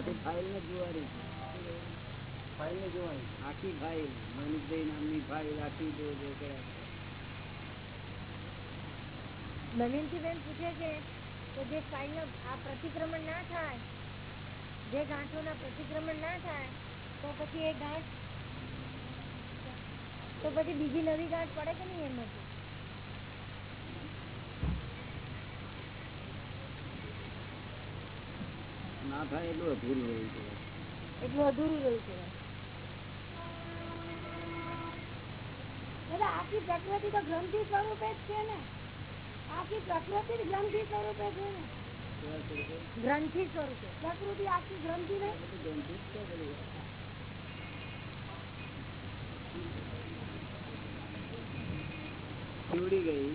આખી ફાઇલ ને જોવાની ફાઇલ ને જોવાની આખી ફાઇલ મનીષભાઈ નામની ફાઇલ આખી જો જો કર્યા નવીનજીબેન પૂછે છે કે જે ફાઇલ આ પ્રતિક્રમણ ના થાય જે ગાંઠોના પ્રતિક્રમણ ના થાય તો પછી એ ગાંઠ, તો પછી બીજી નવી ગાંઠ પડે કે નહીં એમાંથી? ના થાય એટલું અધૂરું રહ્યું છે એટલું અધૂરું રહ્યું છે દાદા આખી પ્રકૃતિ તો ગ્રંથિ સ્વરૂપે જ છે ને. આખી પ્રકૃતિ જ ગ્રંથિ સ્વરૂપે છે ને. ગ્રંથિ સ્વરૂપે. પ્રકૃતિ આખી ગ્રંથિ ને થીવડી ગઈ.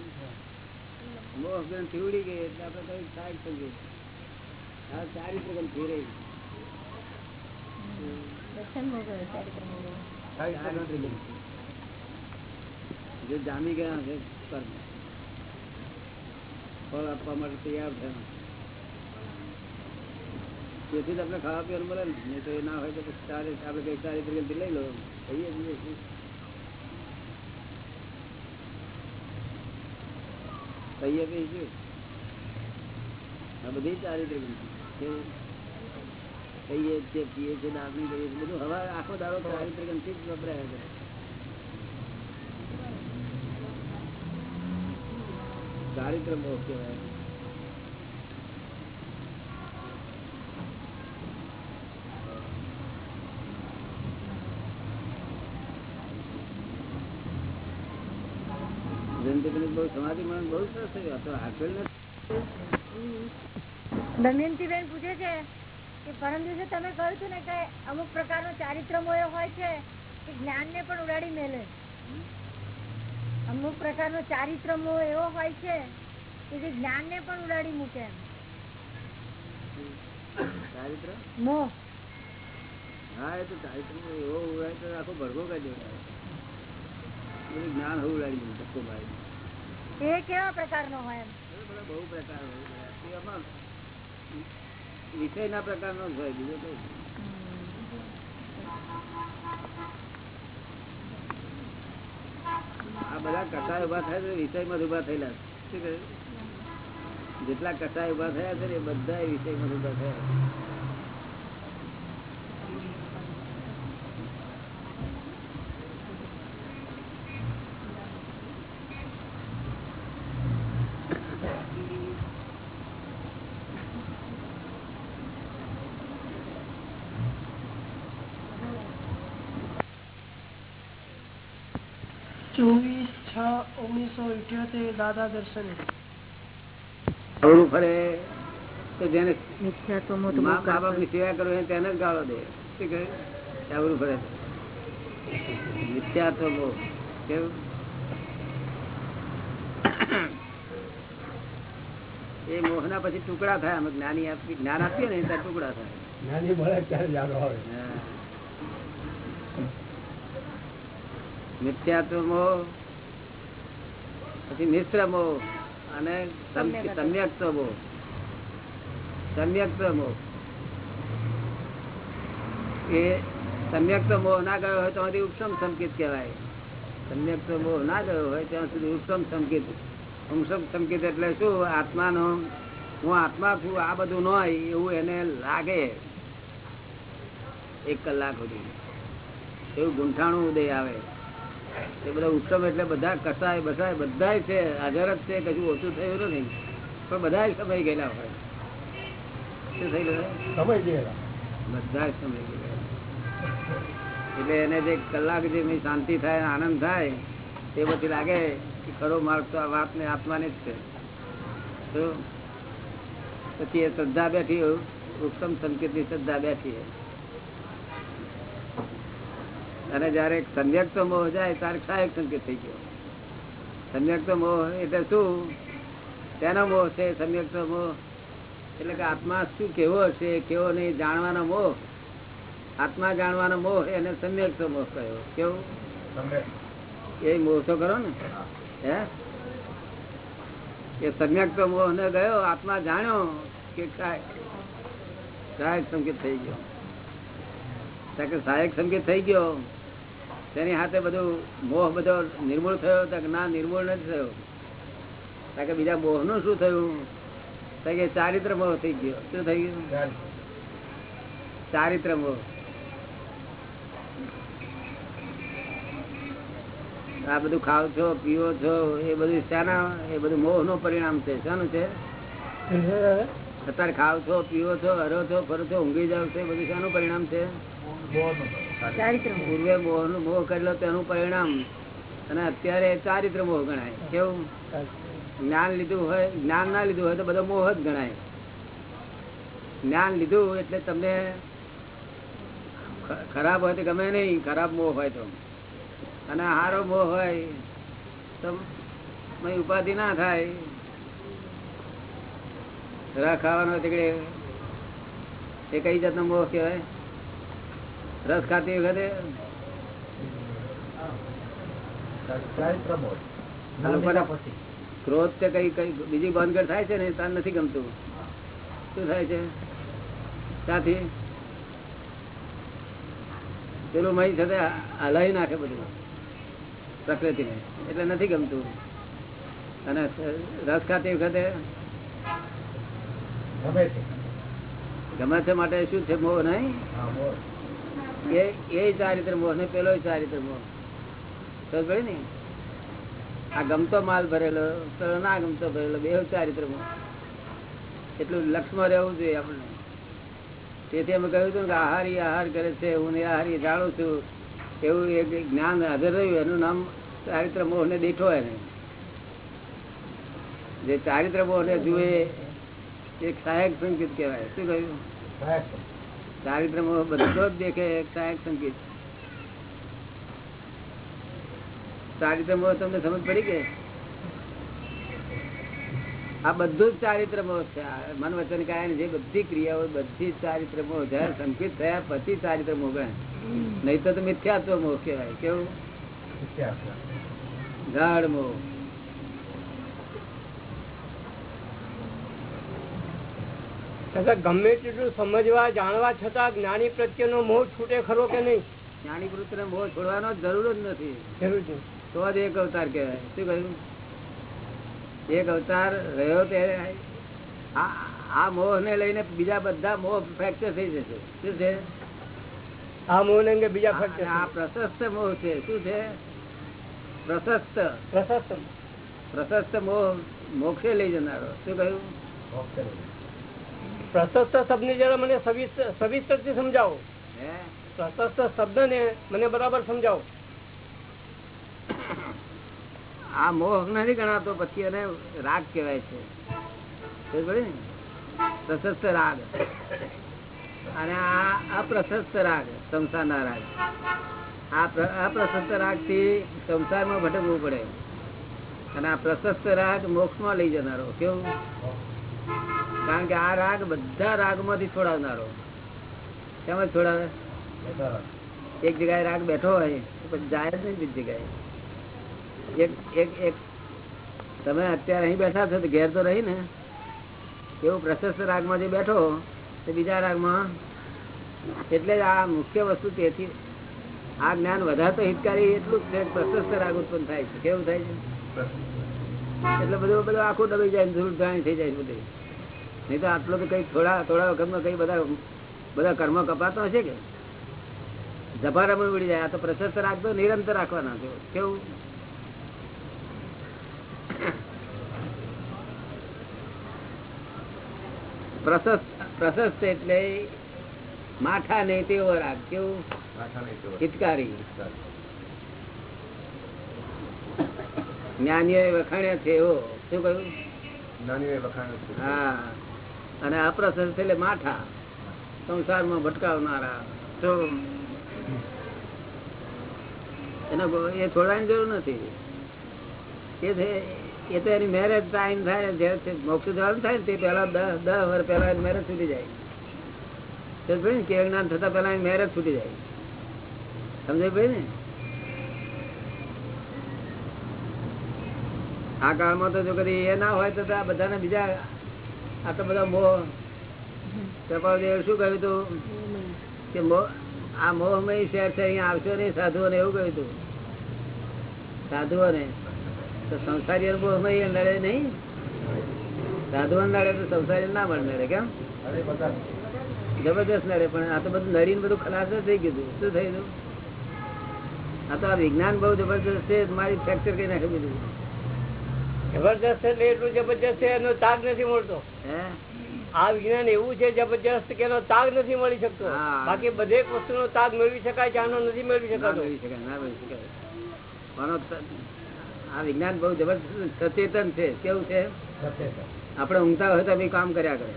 મોહ ગ્રંથ થીવડી ગઈ એટલે આપણે કઈ સાઈડ થઈ ગઈ. આ ચારિત્ર ગ્રંથ થઈ રહી દર્શન મોગલ ચારિત્ર જે જામી ગયા છે કર્મ ફળ આપવા માટે તૈયાર છે તેથી જ આપણે ખાવા પીવાનું મળે ને નહીં તો એ ના હોય તો પછી ચારે આપણે કઈ ચારિત્ર ગ્રંથ લઈ લો કહીએ છીએ શું? કહીએ કઈ શું આ બધી ચારિત્ર ગ્રંથિ છે કહીએ છીએ પીએ છીએ છીએ બધું હવે આખો દાડો ચારિત્ર ગ્રંથિ જ વપરાયા કરે ચારિત્ર બહુ સમાધિ મન બહુ સરસ થયું આખેલ નથી. દમયંતીબેન પૂછે છે કે પરમ દિવસે તમે કહ્યું હતું ને કે અમુક પ્રકારનો ચારિત્ર મોહ હોય છે કે જ્ઞાન ને પણ ઉડાડી મેલે. અમુક પ્રકારનો ચારિત્ર મોહ એવો હોય છે કે જે જ્ઞાન ને પણ ઉડાડી મૂકે. ચારિત્ર? મોહ. હા એ તો ચારિત્ર એવો ઉડાય તો આખો ભરગો કરી દેવાય જ્ઞાન હોવું ઉડાડી મૂકે એ કેવા પ્રકારનો હોય એમ? બધા બહુ પ્રકાર હોય. એ ના પ્રકાર નો હોય, બીજો કઈ આ બધા કસાય ઊભા થયા છે, વિષયમાં માં ઊભા થયેલા શું કહ્યું? જેટલા કસાય ઊભા થયા છે ને એ બધા વિષયમાં માં ઊભા થયા ચોવીસ છ ઇઠ્યોતેર દાદા દર્શન. ફરે તો જેને મા બાપની સેવા કરો તેને જ ગાળો દે. શું કહે? અવળું ફરે. તો. મિથ્યાત્વ મોહ કેવું? એ મોહના પછી ટુકડા થાય. અમે જ્ઞાની આપી જ્ઞાન આપીએ ને ત્યાં ટુકડા થાય. હા. મિથ્યાત્વ મોહ પછી મિશ્ર મોહ અને સમ- અને મોહ સમ્યક્તમો. એ સમ્યક્તમો ના ગયો હોય તો આમાંથી ઉપસમ સંકેત કહેવાય. સમ્યક્તમો ના ગયો હોય ત્યાં સુધી ઉપસમ સંકેત. ઉપસમ સંકેત એટલે શું? આત્માનો હું આત્મા છું આ બધું ન હોય એવું એને લાગે. એક કલાક સુધી. એવું ગુંઠાણું ઉદય આવે. એ બધા ઉત્તમ એટલે બધા કસાય બસાય બધા છે હાજર જ છે કશું ઓછું થયું નથી. પણ બધા સમય ગયેલા હોય. શું થઈ ગયું બધા? સમય ગયેલા. એટલે એને જે કલાક જે શાંતિ થાય આનંદ થાય તે પછી લાગે કે ખરો માર્ગ તો આ વાત ને આત્માને જ છે. તો પછી એ શ્રદ્ધા બેઠી ઉત્તમ સંકેતની શ્રદ્ધા બેઠી. અને જયારે સંવ્યક્ત મોહ જાય ત્યારે સહાયક સંકેત થઈ ગયો. સંવ્યક્ત મોહ એટલે શું? તેનો મોહ છે સંવ્યક્ત મોહ? એટલે કે આત્મા શું કેવો છે કેવો નહીં જાણવાનો મોહ? આત્મા જાણવાનો મોહ એને સંવ્યક્ત મોહ કયો કેવું? એ મોહ તો કરો ને? હે? એ સંવ્યક્ત મોહ ને ગયો આત્મા જાણ્યો કે સહાયક સંકેત થઈ ગયો. સહાયક સંકેત થઈ ગયો. તેની હાથે બધું મોહ બધો નિર્મૂળ થયો ના, નિર્મૂળ નથી થયો. કે બીજા મોહનું શું થયું? કે ચારિત્ર મોહ થઈ ગયો. શું થઈ ગયું? ચારિત્ર મોહ. આ બધું ખાવ છો, પીવો છો, એ બધું શાના, એ બધું મોહનું પરિણામ છે. શાનું છે? અત્યારે ખાવ છો, પીવો છો, હરો છો, ફરો છો, ઊંઘી જાવ છો, એ બધું શાનું પરિણામ છે? પૂર્વે મોહનું મોહ કરેલો તેનું પરિણામ. અને અત્યારે ચારિત્ર મોહ ગણાય. કેવું? જ્ઞાન લીધું હોય, જ્ઞાન ના લીધું હોય તો બધો મોહ જ ગણાય. જ્ઞાન લીધું એટલે તમને ખરાબ હોય તો ગમે નહીં, ખરાબ મોહ હોય તો. અને હારો મોહ હોય તો ઉપાધિ ના થાય. રસ ખાવાનો એ કઈ જાતનો મોહ કહેવાય? રસ ખાતી વખતે? ક્રોધ કે કઈ કઈ બીજી બંધગઢ થાય છે ને તાર નથી ગમતું. શું થાય છે? ત્યાંથી પેલું મહી સાથે હલાવી નાખે બધું. પ્રકૃતિને. એટલે નથી ગમતું. અને રસ ખાતી વખતે ગમે છે માટે શું છે મોહ નહીં? એ એ ચારિત્ર મોહ ને પેલો ચારિત્ર મોહ. ને? આ ગમતો માલ ભરેલો, પેલો ના ગમતો ભરેલો બે ચારિત્ર મોહ. એટલું લક્ષમાં રહેવું જોઈએ આપણને. તેથી અમે કહ્યું હતું કે આહારી આહાર કરે છે, હું આહારી જાણું છું. એવું એક જ્ઞાન હાજર રહ્યું, એનું નામ ચારિત્ર મોહ ને દેઠો એને. જે ચારિત્ર મોહ ને જુએ એક સહાયક સંકેત કહેવાય. શું કહ્યું? ચારિત્ર મોહ બધો જ દેખે સહાયક સંકેત. ચારિત્ર મોહ તમને સમજ પડી કે? આ બધું જ ચારિત્ર મોહ છે મન વચન કાયા જે બધી ક્રિયાઓ બધી જ ચારિત્ર મોહ જયારે સંકેત થયા પછી ચારિત્ર મોહ ગણાય નહીં તો તો મિથ્યાત્વ મોહ કહેવાય કેવું? ગાઢ મોહ દાદા ગમે તેટલું સમજવા જાણવા છતાં જ્ઞાની પ્રત્યેનો મોહ છૂટે ખરો કે નહીં? જ્ઞાની પ્રત્યે મોહ છોડવાનો જરૂર જ નથી. જરૂર છે. તો જ એક અવતાર કહેવાય. શું કહ્યું? એક અવતાર રહ્યો તે આ આ મોહ ને લઈને બીજા બધા મોહ ફ્રેક્ચર થઈ જશે. શું છે? આ મોહ ને અંગે બીજા ખર્ચ આ આ પ્રશસ્ત મોહ છે. શું છે? પ્રશસ્ત. પ્રશસ્ત. પ્રશસ્ત મોહ મોક્ષે લઈ જનારો. શું કહ્યું? પ્રશસ્ત શબ્દ જરા મને સવિસ્તરથી સમજાવો. પ્રશસ્ત શબ્દ ને મને બરાબર સમજાવો. આ મોહ નથી ગણાતો પછી એને રાગ કહેવાય છે. ને? પ્રશસ્ત રાગ. અને આ અપ્રશસ્ત રાગ સંસારના રાગ. આ અપ્રશસ્ત રાગથી સંસારમાં ભટકવું પડે. અને આ પ્રશસ્ત રાગ મોક્ષમાં લઈ જનારો. કેવું? કારણ કે આ રાગ બધા રાગમાંથી છોડાવનારો. કેમ છોડાવે? એક જગ્યાએ રાગ બેઠો હોય, પછી જાય જ નહીં બીજી જગ્યાએ. એક એક એક, તમે અત્યારે અહીં બેઠા છો તો ઘેર તો રહી ને. એવું પ્રશસ્ત રાગમાં જે બેઠો, તો બીજા રાગમાં. એટલે આ મુખ્ય વસ્તુ તેથી આ જ્ઞાન વધારે હિતકારી એટલું જ પ્રશસ્ત રાગ ઉત્પન્ન થાય છે. કેવું થાય છે? એટલે બધું બધું આખું દબાઈ જાય ધૂળ ધાણી થઈ જાય બધું. નહીં તો આટલો તો કઈ થોડા થોડા વખતમાં કઈ બધા બધા કર્મ કપાતો હશે કે? જભારામાં ઉડી જાય. આ તો પ્રશસ્ત રાગ નિરંતર રાખવાના છે. કેવું? પ્રશસ્ત પ્રશસ્ત એટલે માથા નહીં તેવો રાખ. કેવું? હિતકારી. જ્ઞાનીઓ વખાણ્યા છે એવો શું કહ્યું? હા. અને અપ્રશસ્ત એટલે માઠા. સંસારમાં ભટકાવનારા. તો એનો એ છોડવાની જરૂર નથી. એ છે- એ તો એની મેરેજ ટાઈમ થાય ને મોક્ષ જવાનું થાય ને તે પહેલા દસ વર્ષ પહેલા મેરેજ છૂટી જાય. ભાઈ ને કેવું જ્ઞાન થતા પહેલા મેરેજ છૂટી જાય. સમજાય ભાઈ ને? આ કાળમાં તો જો કદી એ ના હોય તો આ બધાને બીજા આ તો બધા મોહ કપાળદેવ શું કહ્યું હતું કે આ મોહમય શહેર છે અહીંયા આવશો નહીં સાધુઓને એવું કહ્યું હતું સાધુઓને? તો સંસારી મોહમય લડે નહીં? સાધુઓ નડે તો સંસારી ના મળે નડે કેમ? જબરદસ્ત નડે પણ આ તો બધું નડીને બધું ખલાસ થઈ ગયું શું થઈ ગયું આ તો આ વિજ્ઞાન બહુ જબરદસ્ત છે મારી ફ્રેક્ચર કરી નાખી બધું. જબરજસ્ત એટલે એટલું જબરજસ્ત છે એનો તાગ નથી મળતો. આ વિજ્ઞાન એવું છે જબરજસ્ત કે એનો તાગ નથી મળી શકતો. બાકી વસ્તુ નો તાગ મેળવી શકાય છે આનો નથી મેળવી શકાતો. આ વિજ્ઞાન બહુ જબરજસ્ત સચેતન છે. કેવું છે? આપણે ઊંઘતા હોય તો બી કામ કર્યા કરે.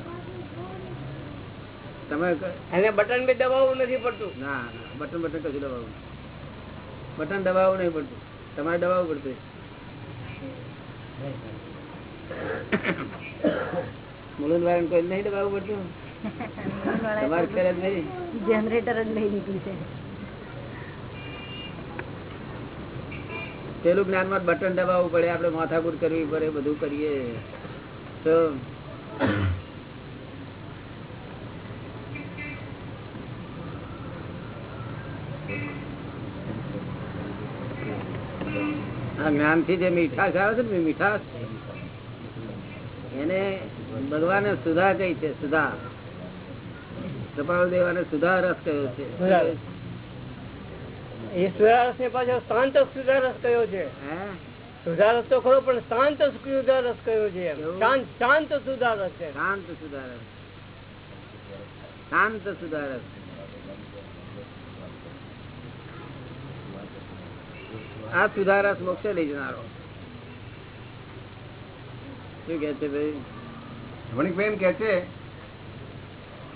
તમે એને બટન બી દબાવવું નથી પડતું. ના ના બટન બટન કશું દબાવવું બટન દબાવવું નહીં પડતું. તમારે દબાવવું પડતું. મુલુંદ વાળા કોઈ નહીં દબાવવું પડતું? જ નહીં. છે. પેલું જ્ઞાનમાં બટન દબાવવું પડે આપડે માથાકૂટ કરવી પડે બધું કરીએ. તો આ જ્ઞાનથી જે મીઠાશ આવે છે ને મીઠાશ. એને ભગવાને સુધા કઈ છે સુધા. કપાળ દેવાને સુધા રસ કયો છે? એ સુધારસ ને પાછો શાંત સુધારસ કયો છે? હે? સુધારસ તો ખરો પણ શાંત સુધારસ કયો છે શાંત શાંત સુધારસ છે. શાંત સુધારસ શાંત સુધારક આ સુધારસ મોક્ષે લઈ જનારો. શું કે છે ભાઈ? રમણીકભાઈ એમ કે છે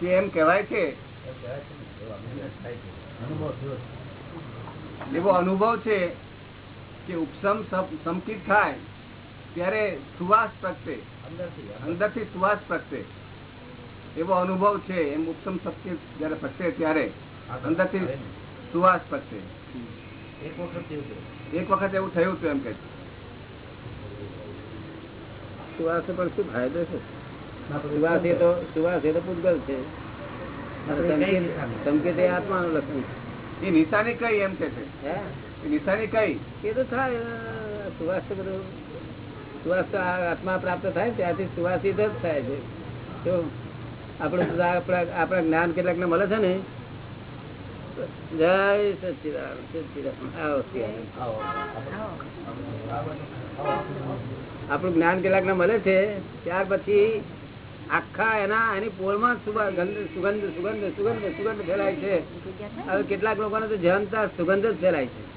કે એમ કહેવાય છે એવો અનુભવ છે કે ઉપસમ સંકિત થાય ત્યારે સુવાસ પ્રગટે અંદરથી સુવાસ પ્રગટે. એવો અનુભવ છે એમ ઉપસમ સંકિત જયારે પ્રગટે ત્યારે અંદરથી સુવાસ પ્રગટે. એક વખત એવું થયું હતું એમ કે સુવાસ પણ શું ફાયદો છે? સુવાસ એ તો સુવાસ એ તો પૂતગલ છે. અને સંકેત સંકેત એ આત્માનું લક્ષણ એ નિશાની કઈ એમ કે છે? છે હે? એ નિશાની કઈ? એ તો થાય સુવાસ તો બધું સુવાસ તો આત્મા પ્રાપ્ત થાય ત્યાંથી સુવાસિત જ થાય છે. તો આપણું આપણા આપણા જ્ઞાન કેટલાક ને મળે છે ને જય સચિદાન સચિદાન. આપણું જ્ઞાન કેટલાક ને મળે છે ત્યાર પછી આખા એના એની પોળમાં સુગંધ સુગંધ સુગંધ સુગંધ સુગંધ ફેલાય છે. હવે કેટલાક લોકોને તો જનતા સુગંધ જ ફેલાય છે.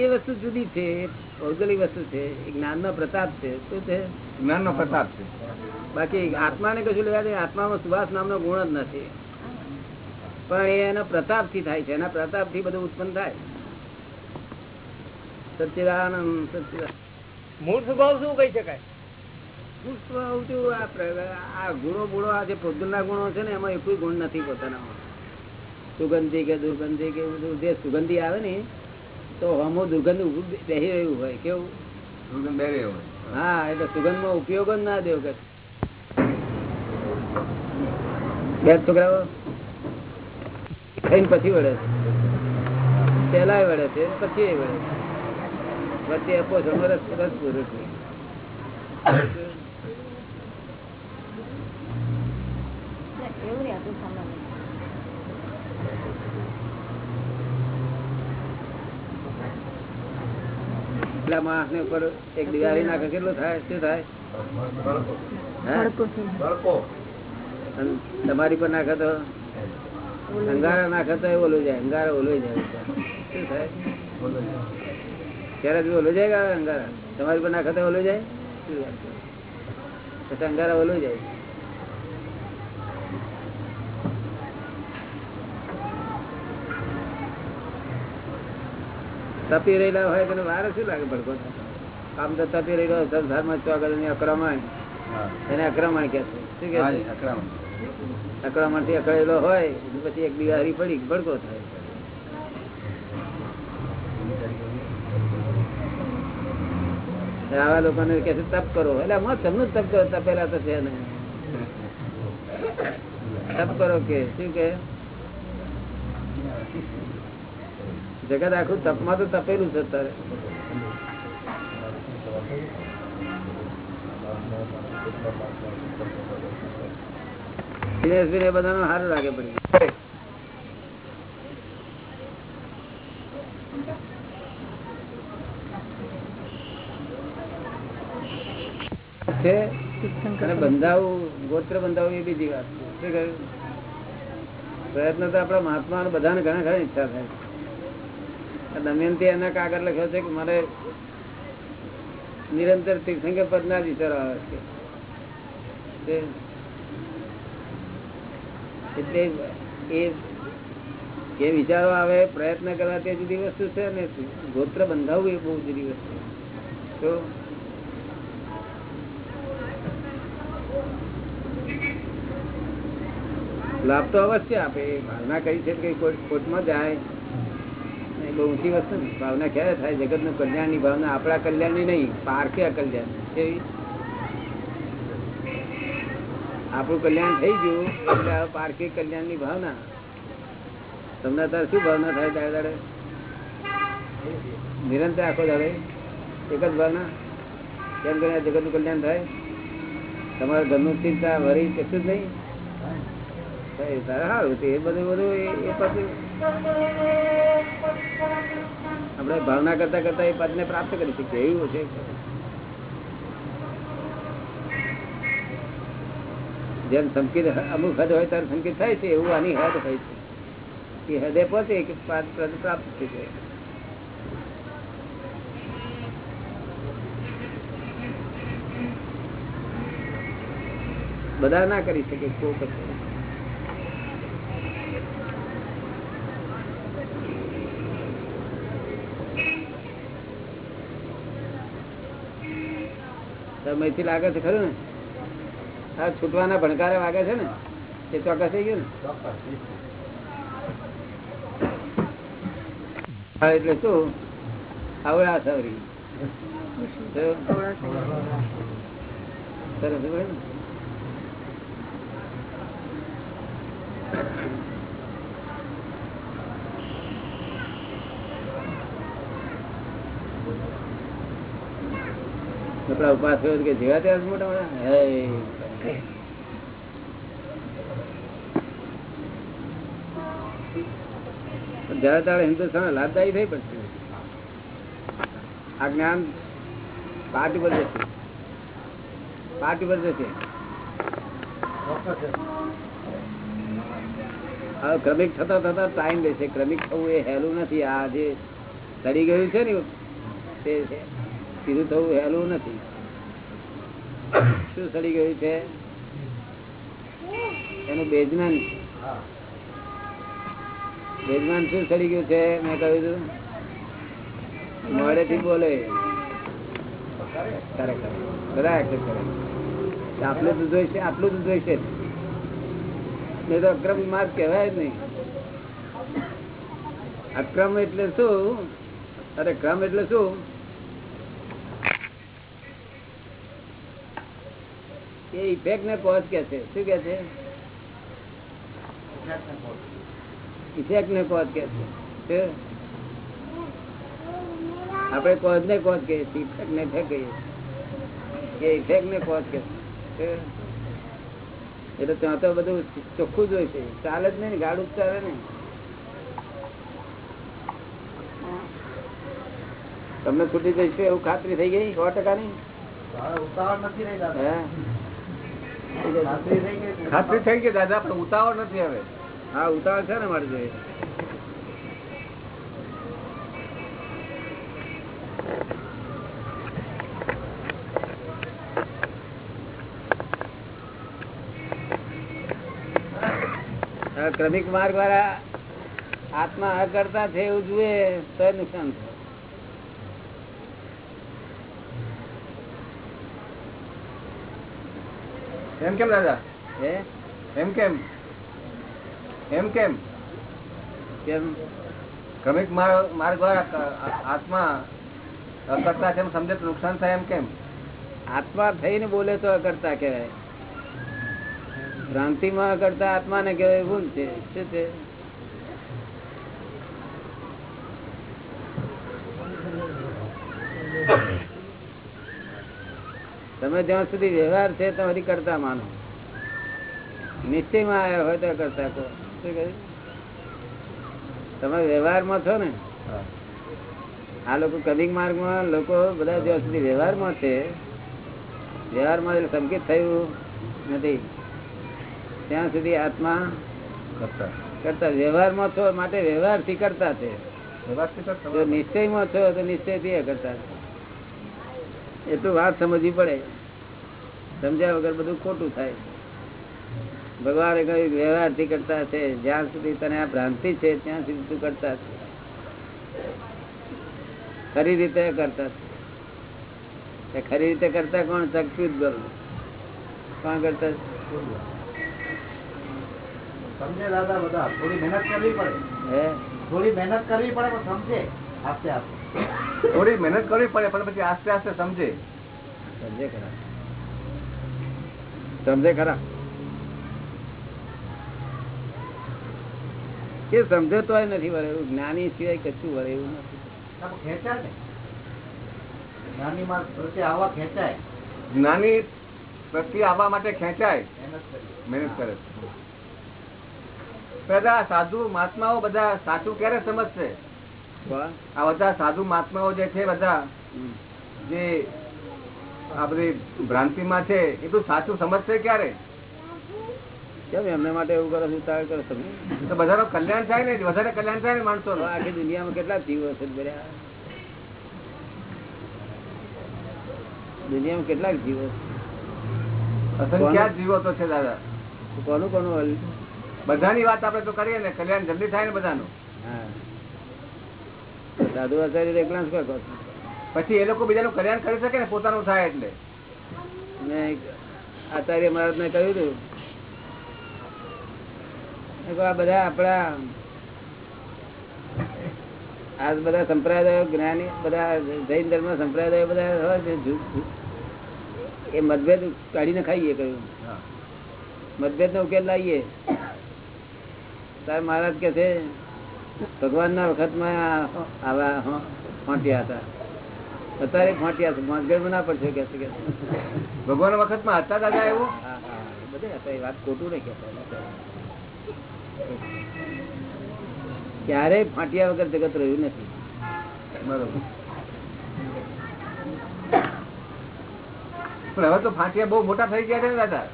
એ વસ્તુ જુદી છે ભૌગોલિક વસ્તુ છે એ જ્ઞાનનો પ્રતાપ છે. શું છે? જ્ઞાનનો પ્રતાપ છે. બાકી આત્માને કશું લેવા દે આત્મામાં સુવાસ નામનો ગુણ જ નથી. પણ એ એના પ્રતાપથી થાય છે. એના પ્રતાપથી બધું ઉત્પન્ન થાય. સચ્ચિદાનંદ સચ્ચિદાન મૂળ સ્વભાવ શું કહી શકાય? પુષ્પ આવતું આ આ ગુણો ગુણો આ જે પોતના ગુણો છે ને એમાં કોઈ ગુણ નથી પોતાનામાં. સુગંધી કે દુર્ગંધી કે બધું. જે સુગંધી આવે ને તો હમો દુર્ગંધ બેસી રહ્યું હોય. કેવું? દુર્ગંધ બેરે હોય. હા એટલે સુગંધ નો ઉપયોગ જ ના દેવ કે બે છોકરાઓ? ખાઈને પછી વળે છે. પેલા વળે છે પછી વળે છે. વચ્ચે અપો રસ રસ પૂરું પેલા માણસ ને ઉપર એક દિવાળી નાખે કેટલું થાય શું થાય? તમારી પર નાખે તો? અંગારા નાખે તો ઓલું જાય અંગારા ઓલું જાય. શું થાય? ક્યારે ઓલું જાય અંગારા? તમારી પર નાખે તો ઓલું જાય? પછી અંગારા ઓલું જાય. તપી રહેલા હોય તેને વાર શું લાગે ભડકો આમ તો તપી રહેલો સંસારમાં ચોગલની અક્રમણ એને અક્રમણ કે છે. શું કે હા છે? જી, અકરામ. અકળામણથી અકળેલો હોય પછી એક દિવાળી પડી, ભડકો થાય. આવા લોકોને કે છે, તપ કરો. એટલે આમાં તમને તપ કરો તપેલા તો છે ને. તપ કરો કે, શું કે જગત આખું તપમાં તો તપેલું છે અત્યારે. દિનેશભાઈ ગોત્ર બંધાવું એ બીજી વાત? પ્રયત્ન તો આપણા મહાત્મા બધાને ઘણા ઘણા ઈચ્છા થાય દમયંતી એના કાગળ લખ્યો છે કે મારે નિરંતર તીર્થંકર પદના જ વિચારો આવે છે. એટલે એ જે વિચારો આવે, પ્રયત્ન કરવા તે જુદી વસ્તુ છે અને ગોત્ર બંધાવવું એ બહુ જુદી વસ્તુ તો લાભ તો અવશ્ય આપે, ભાવના કરી છે કે કોર્ટમાં જાય. એ બહુ ઊંચી વસ્તુ ભાવના ક્યારે થાય? જગતનું કલ્યાણની ભાવના આપણા કલ્યાણની નહીં, પારખે કલ્યાણ. કેવી? આપણું કલ્યાણ થઈ ગયું, એટલે હવે કલ્યાણની ભાવના. તમને અત્યારે શું ભાવના થાય દાડે દાડે? નિરંતર આખો દાડે. એક જ ભાવના? કેમ કરીને જગતનું કલ્યાણ થાય? તમારા ઘરનું ચિંતા, વરી, કશું જ નહીં? સારું એ બધું બધું એ પાછું આપણે ભાવના કરતા કરતા એ પદને પ્રાપ્ત કરી શકીએ, એવું છે. જેમ સંકેત અમુક હદ હોય ત્યારે સંકેત થાય છે, એવું આની હદ હોય છે. એ હદે પહોંચે કે પદ પદ પ્રાપ્ત થઈ જાય. બધા ના કરી શકે, કોઈ સમયથી લાગે છે ખરું ને? આ છૂટવાના ભણકારે વાગે છે ને, એ ચોક્કસ થઈ ગયું ને? એટલે શું? આવડા સવરી? આપડા ઉપાસ કે જેવા ત્યાં મોટા મોટા? હે. પણ જયારે તારે હિન્દુસ્તાન લાભદાયી થઈ પડશે આ જ્ઞાન પાર્ટ ઉપર જશે પાર્ટ ઉપર જશે હવે ક્રમિક થતા થતા ટાઈમ લેશે ક્રમિક થવું એ હેલું નથી. આ જે સડી ગયું છે ને તે સીધું થવું હેલું નથી. શું સડી ગયું છે. એનું બેઝમેન બેઝમેન શું સડી ગયું છે? મેં કહ્યું હતું મોડેથી બોલે. તો અક્રમ માર્ગ કહેવાય જ નહીં. અક્રમ એટલે શું? અરે ક્રમ એટલે શું? એ ઇફેક્ટ ને કોઝ કે છે શું કે છે ઇફેક્ટ ને કોઝ કે છે શું? આપણે કોઝ ને કોઝ કહીએ છીએ ઇફેક્ટ ને ઇફેક્ટ કહીએ છીએ. એ ઇફેક્ટ ને કોઝ કે છે શું? એટલે ત્યાં તો બધું ચોખ્ખું જ હોય છે ચાલે જ નહીં ને, ગાડું જ ચાલે ને તમને છૂટી જઈશું એવું ખાતરી થઈ ગઈ સો ટકાની હે? ખાતરી થઈ ગઈ દાદા, પણ ઉતાવળ નથી હવે. હા, ઉતાવળ છે ને મારી જોઈએ ક્રમિક માર્ગ વાળા આત્મા કરતા છે એવું જુએ તો નુકસાન થાય. એમ કેમ દાદા? એમ કેમ? એમ કેમ? કેમ? ક્રમિક માર્ગ વાળા આત્મા અકર્તા છે સમજે તો નુકસાન થાય એમ કેમ? આત્મા થઈને બોલે તો અકર્તા કહેવાય. ભ્રાંતિમાં કરતા આત્માને કહેવાય ભૂલ છે. શું છે? તમે જ્યાં સુધી વ્યવહાર છે ત્યાં કરતા માનો. નિશ્ચયમાં આવ્યા હોય તો કરતા કહો. શું કહ્યું? તમે વ્યવહારમાં છો ને? આ લોકો કદિક માર્ગમાં લોકો બધા જ્યાં સુધી વ્યવહારમાં છે વ્યવહારમાં એટલે સંકેત થયું નથી. ત્યાં સુધી આત્મા કરતા. વ્યવહારમાં છો માટે વ્યવહારથી કરતા છે. નિશ્ચયમાં છો તો નિશ્ચયથી કરતા છે. એટલું વાત સમજવી પડે. સમજ્યા વગર બધું ખોટું થાય. ભગવાને કહ્યું વ્યવહારથી કરતા છે. જ્યાં સુધી તને આ ભ્રાંતિ છે ત્યાં સુધી તું કરતા છે. ખરી રીતે કરતા છે. ખરી રીતે કરતા કોણ? ચકચુત ગલ કોણ કરતા સમજે દાદા બધા થોડી મહેનત કરવી પડે. હે? થોડી મહેનત કરવી પડે પણ સમજે. આસ્તે આસ્તે. થોડી મહેનત કરવી પડે પણ પછી આસ્તે આસ્તે સમજે. સમજે ખરા. સમજે ખરા? કે સમજે તો નથી વળે જ્ઞાની સિવાય કશું વળે નથી. જ્ઞાની પ્રત્યે આવવા માટે ખેંચાય? મહેનત કરે. બધા સાધુ મહાત્માઓ બધા સાચું ક્યારે સમજશે? આ બધા સાધુ મહાત્માઓ જે છે બધા જે આ બધી ભ્રાંતિમાં છે એ બધું સાચું સમજશે ક્યારે? કેમ એમને માટે એવું કરો છો તાર કરો તમે? તો બધાનું કલ્યાણ થાય ને વધારે કલ્યાણ થાય ને માણસો આખી દુનિયામાં કેટલા જીવો છે બધા દુનિયામાં કેટલાક જીવો છે? જીવો તો છે દાદા? તો કોનું કોનું બધાની વાત આપણે તો કરીએ ને કલ્યાણ જલ્દી થાય ને બધાનું. હા. સાધુ આચાર્ય એકલા. પછી એ લોકો બીજાનું કલ્યાણ કરી શકે ને પોતાનું થાય એટલે મેં આચાર્ય મહારાજ ને કહ્યું હતું આ બધા આપણા આ બધા સંપ્રદાયો જ્ઞાની બધા જૈન ધર્મ સંપ્રદાયો બધા એ મતભેદ કાઢીને ખાઈએ કહ્યું મતભેદ નો ઉકેલ લાવીએ તાર મહારાજ કે છે ભગવાન ના વખતમાં આવા હો- હતા અત્યારે ફાંટ્યા છે. મતભેદ ના પડશે કે. ભગવાન વખતમાં હતા દાદા એવું? બધે હતા. એ વાત ખોટું નહીં કેતા ક્યારેય ફાટ્યા વગર જગત રહ્યું નથી. બરોબર. પણ હવે તો ફાંટિયા બહુ મોટા થઈ ગયા છે ને દાદા?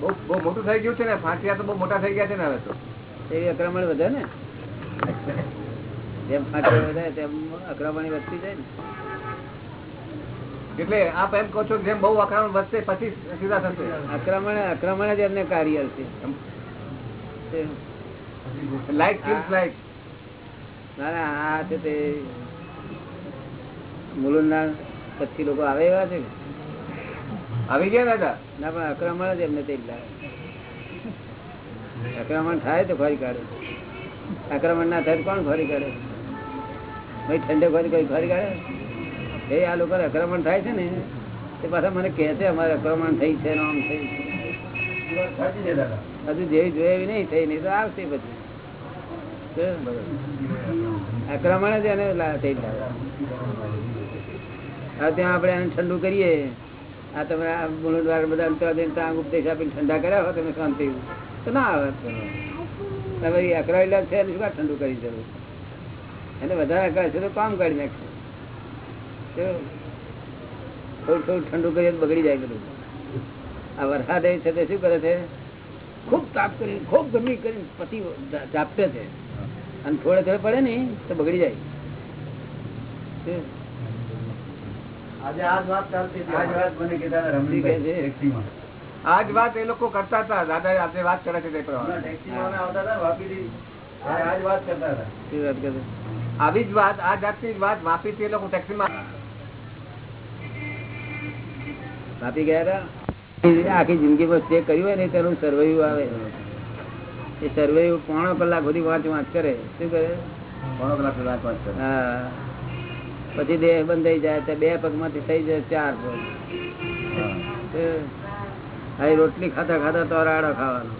બહુ બહુ મોટું થઈ ગયું છે ને? ફાંટિયા તો બહુ મોટા થઈ ગયા છે ને હવે તો? એવી અક્રમણ વધે ને? જેમ ફાટિયા વધે તેમ અક્રમણ વધતી જાય ને. એટલે આપ એમ કહો છો જેમ બહુ આક્રમણ વધશે પછી સીધા થશે. આક્રમણ આક્રમણ જ એમને કાર્ય છે. લાઈક કિલ્સ લાઈક ના ના આ છે તે મુલુંડના પછી લોકો આવે એવા છે આવી ગયા દાદા? ના પણ આક્રમણ જ એમને તે આક્રમણ થાય તો ફરી કાઢે. આક્રમણ ના થાય કોણ ફરી કાઢે? ભાઈ ઠંડે ફરી કોઈ ફરી કાઢે? એ આ લોકો આક્રમણ થાય છે ને તે પાછા મને કહે છે, અમારે આક્રમણ થઈ છે આમ થઈ હજુ જેવી જોઈએ નહીં થઈ, નહીં તો આવશે પછી? આક્રમણ જ એને થઈ હવે ત્યાં આપણે એને ઠંડુ કરીએ. આ તમે આ મુલુંડ વાળા બધા અંતરા દઈને ત્યાં ઉપદેશ આપીને ઠંડા કર્યા હોત તમે શાંતિ તો ના આવે તમે અકરાયેલા છે, એને શું ઠંડુ કરી જરૂર એને વધારે અકળાય છે તો કામ કાઢી નાખશે? થોડું થોડું ઠંડુ કરીએ બગડી જાય બધું. આ વરસાદ એ છે તે શું કરે છે? ખૂબ તાપ કરી ખૂબ ગરમી કરીને પતિ ચાપતે છે. અને થોડે થોડે પડે ને તો બગડી જાય? આજે વાત ચાલતી મને એ લોકો કરતા હતા. દાદા આજે વાત કરે છે તે પ્રમાણે. આવતા હતા વાપીથી. ત્યારે આ વાત કરતા હતા. આવી જ વાત આ જાતની જ વાત વાપી થી એ લોકો ટેક્સીમાં આપી ગયા હતા? આખી જિંદગીમાં જે કર્યું હોય ને તેનું સર્વૈવ આવે. એ સર્વૈવ પોણો કલાક સુધી વાંચ વાંચ કરે. શું કરે? પોણો કલાક વાત વાંચ કરે. હા. પછી દેહ બંધ થઈ જાય તો બે પગમાંથી થઈ જાય ચાર પગ. હા રોટલી ખાતા ખાતા તો રાડો ખાવાનો.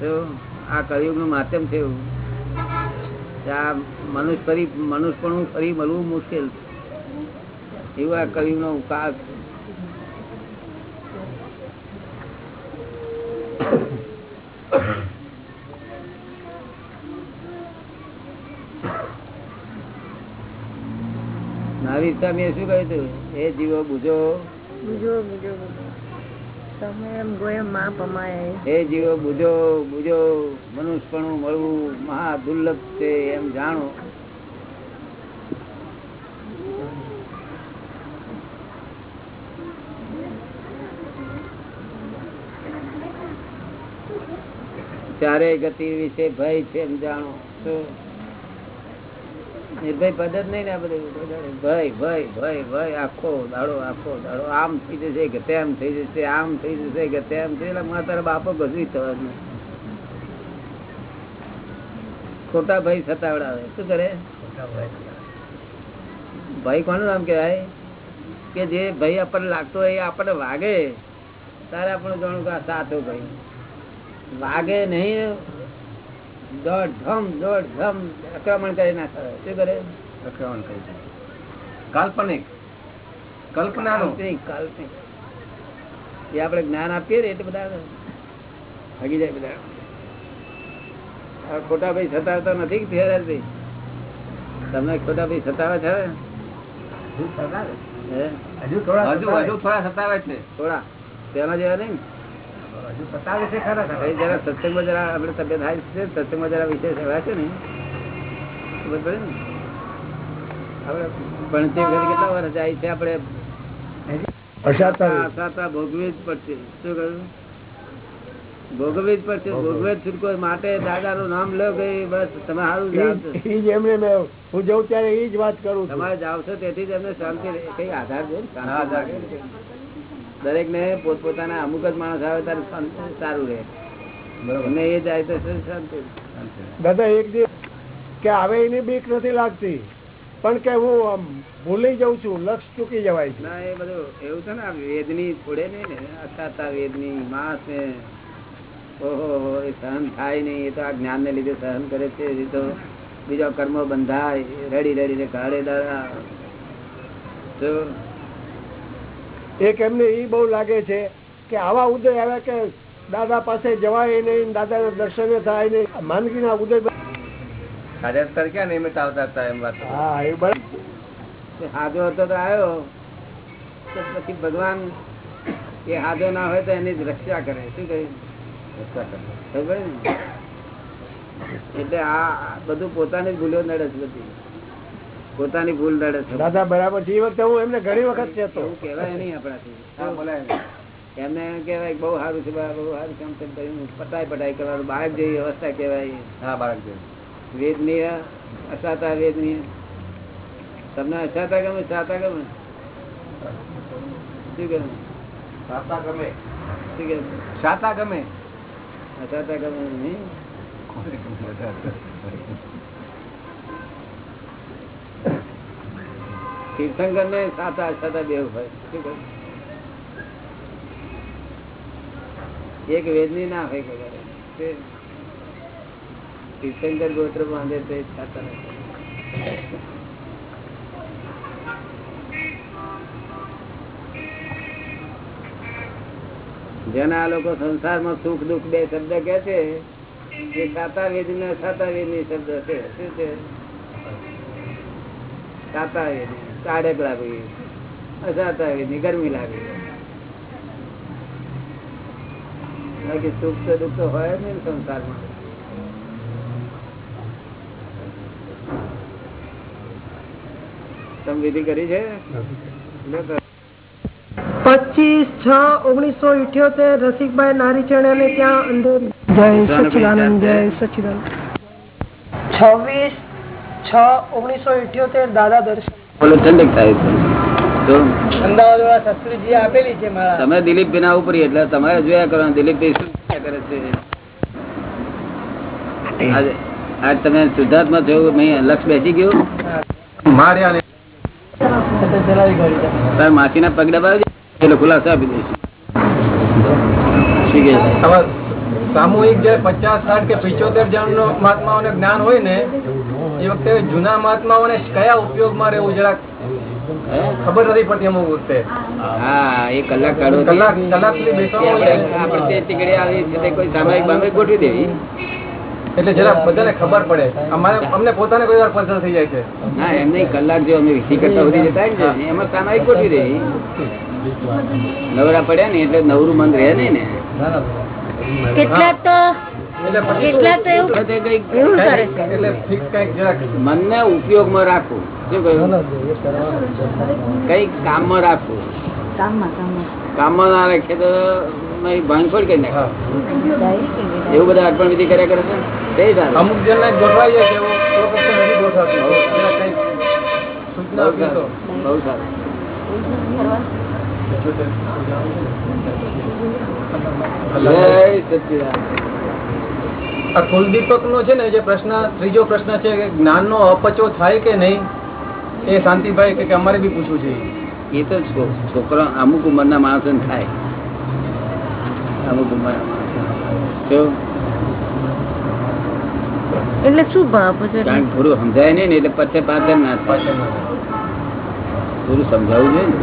તો આ કળિયુગનું માધ્યમ છે એવું. આ મનુષ્ય ફરી મનુષ્ય પણ ફરી મળવું મુશ્કેલ છે. એવું આ કળિયુગ નો છે. નારી શું કહ્યું હતું એ જીવો બુજો. બીજો બીજો બીજો. તમે એમ ગોયમમાં પમાય. એ જીવો બુજો બુજો મનુષ્યપણું મળવું મહા દુર્લભ છે એમ જાણો. ચારે ગતિ વિશે ભય છે એમ જાણો. શું નિર્ભય પદ જ નહીં ને આ બધું. ભય ભય ભય ભય આખો દાડો આખો દાડો. આમ થઈ જશે કે તેમ થઈ જશે આમ થઈ જશે કે તેમ થઈ એટલે મારા તારા બાપો કશું થવાનું ખોટા ભાઈ સતાવડાવે. શું કરે? ભાઈ કોનું નામ કહેવાય? કે જે ભાઈ આપણને લાગતો હોય એ આપણને વાગે. તારે આપણે જાણું કે આ સાચો ભાઈ વાગે નહીં દોડ ધમ આક્રમણ કરી નાખે. શું કરે? આક્રમણ કરી છે. કાલ્પનિક. કલ્પનાનો. કાલ્પનિક કાલ્પનિક. એ આપણે જ્ઞાન આપીએ ને એટલે બધા ભાગી જાય બધા. ખોટા ભાઈ સતાવતા નથી કે ફેરાથી તમને ખોટા ભાઈ સતાવે છે? હજુ થોડા સતાવે છે. થોડા. તેના જેવા નહીં? જરા સત્સંગમાં જરા તબિયત છે સત્સંગમાં જરા વિશેષ એવા છે ને. ખબર પડે ને? આપણે ભણતી વખતે કેટલા વર્ષ જાય છે આપણે? અસાતા ભોગવી જ પડશે. શું કહ્યું? જ પડશે. ભોગવે. જ છૂટકો માટે દાદા નું નામ લો કે બસ તમે સારું એમને હું જઉં ત્યારે એ જ વાત કરું તમારે તમારે જાવશો તેથી જ એમને શાંતિ કઈ આધાર છે? આધાર દરેક ને પોતપોતાના અમુક જ માણસ આવે ત્યારે શાંતિ- સારું રહે. અને એ જાય તો શાંતિ દાદા એક દિવસ કે આવે એની બીક નથી લાગતી. પણ કે હું ભૂલી જઉં છું લક્ષ ચૂકી જવાય છે. ના એ બધું એવું છે ને આ વેદની છોડે નહીં ને અસાતા વેદની માસ ને ઓહો હો, એ સહન થાય નહીં એ તો આ જ્ઞાન ને લીધે સહન કરે છે એ તો બીજા કર્મો બંધાય રડી રડીને કાઢે દાદા તો એક એમને એ બહુ લાગે છે કે આવા ઉદય આવે કે દાદા પાસે જવાય નહીં દાદાના દર્શન થાય નહીં. માંદગીના ઉદય બ- ક્યાં નિયમિત આવતા હતા એમ વાત હા એ બરાબર હાજો હતો તો આવ્યો તો પછી ભગવાન એ હાજો ના હોય તો એની જ રક્ષા કરે. શું કહે રક્ષા કરે. એટલે આ બધું પોતાની ભૂલો નડે છે બધી. પોતાની ભૂલ દડે છે દાદા બરાબર છે. એ વખતે હું એમને ઘણી વખત છે એવું કહેવાય નહીં આપણાથી. હા બોલાય. એમને એમ કહેવાય બહુ સારું છે બહુ સારું કેમ તેમ કરીને પટાઈ પટાઈ કરવાનું. બાળક જેવી અવસ્થા કહેવાય હા બાળક જેવી. વેદનીય અસાતા વેદનીય. તમને અસાતા ગમે સાતા ગમે? શું ગમે? સાતા ગમે. શું ગમે? સાતા ગમે. અસાતા ગમે નહીં. તીર્થંકર ને સાતા સાતા બે હોય. એક વેદની ના હોય કોઈ તીર્થંકર ગોત્ર બાંધે તો સાતા જેના આ લોકો સંસારમાં સુખ દુઃખ બે શબ્દ કે છે, એ સાતા વેદી ને સાતા વેદી શબ્દ છે. શું છે? સાતા વેદી કાળેક લાગવી અસાતા વેદી ગરમી લાગી. બાકી સુખ તો દુઃખ તો હોય ને સંસારમાં. તમે વિધિ કરી છે? પચીસ છ ઓગણીસો ઇઠ્યોતેર રસિકભાઈ નારીચણ અને ત્યાં અંધેરી જય સચિદાનંદ જય સચિદાનંદ. છવ્વીસ છ ઓગણીસો ઇઠ્યોતેર દાદા દર્શન. બોલો ઠંડક થાય તમે દિલીપ ના ઉપરી એટલે તમારે જોયા કરો દિલીપ શું કરે છે? આજ તમે થયો મેં લક્ષ બેસી ગયું. માસી ના. પગ દબાવી એટલે ખુલાસો આપી દઈશ. સામૂહિક જે પચાસ સાઠ કે પિચોતેર જણ નો મહાત્માઓને જ્ઞાન હોય ને એ વખતે જૂના મહાત્માઓને કયા ઉપયોગમાં રહેવું જરાક ખબર નથી પડતી અમુક વખતે. હા એ કલાક કાઢો કલાક કલાક આવી છે તે કોઈ સામાયિક બામે ગોઠવી દેવી. એટલે જરા બધાને ખબર પડે. અમારે અમને પોતાને કોઈ વાર પસંદ થઈ જાય છે. હા એમ નહીં કલાક જો અમે વિધિ કરતા સુધી જતા ને એમાં સામાયિક ગોઠવી દેવી. નવરા પડ્યા ને એટલે નવરું મન રહે નહીં ને. કેટલા તો મનને ઉપયોગમાં રાખવું શું કહ્યું? કંઈક કામમાં રાખવું કામમાં ના રાખે તો ભાંગફોડ કરી નાખે. એવું બધા અર્પણ વિધિ કર્યા કરે છે? અમુક જણ ગોઠવાઈ જાય બહુ સારું. જય સચ્ચિદાનંદ આ કુલદીપક નો છે ને જે પ્રશ્ન ત્રીજો પ્રશ્ન છે કે જ્ઞાન નો અપચો થાય કે નહીં એ શાંતિભાઈ કે કે અમારે બી પૂછવું છે. એ તો છોકરા અમુક ઉંમરના માણસો થાય. અમુક એટલે શું ભાવ કારણ કે થોડું સમજાય નહીં ને એટલે પછી પાછળ ના થાય. થોડું સમજાવવું જોઈએ ને.